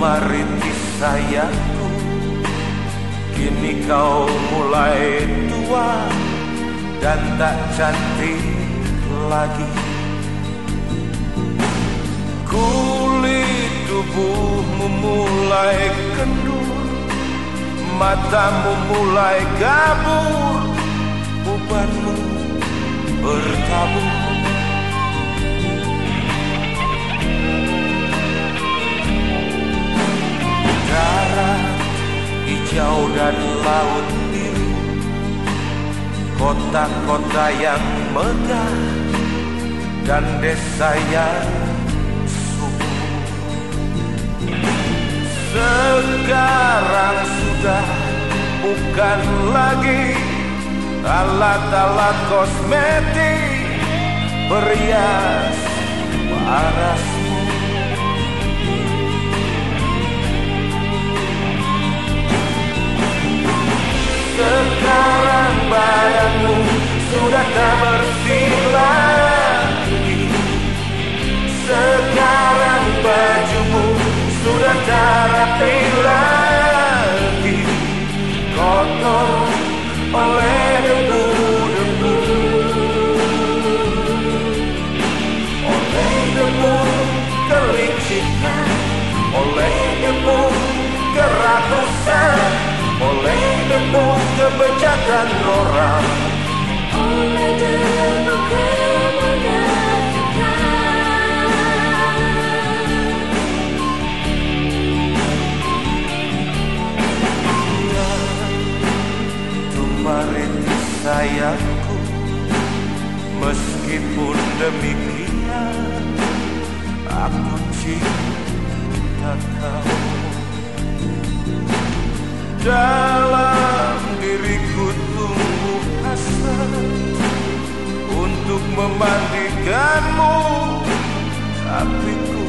Tumariti sayangku Kini kau mulai tua Dan tak cantik lagi. Kulit tubuhmu mulai kendur Matamu mulai kabur Ubanmu bertabur hijau dan laut biru Kota-kota yang megah dan desa yang subur. Sekarang sudah bukan lagi alat-alat kosmetik Berias paras sudah tak bersih lagi Sekarang bajumu sudah tak rapi lagi. Kotor oleh debu-debu. Oleh debu kelicikan. Oleh debu keratusan. Oleh debu kebejakan orang sayangku Meskipun demikian Aku cinta kau. Dalam memandikanmu Tapi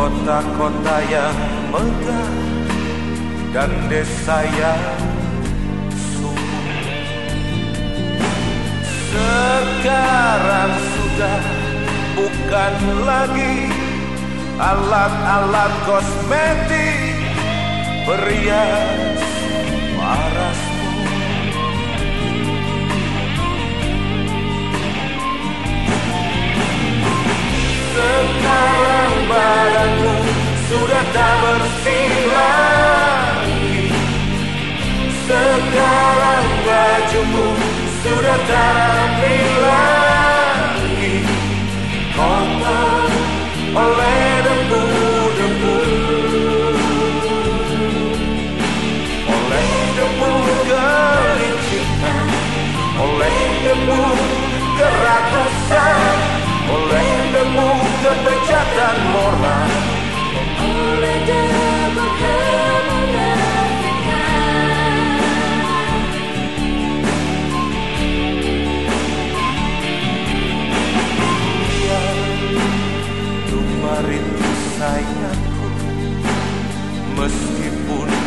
Kota-kota yang megah dan desa yang subur Sekarang sudah bukan lagi alat-alat kosmetik berias paras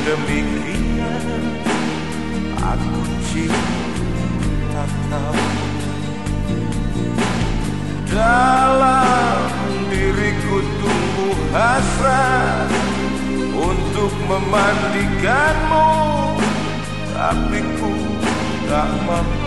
demikian Aku cinta kau Dalam diriku tumbuh hasrat Untuk memandikanmu. Tapi ku tak mampu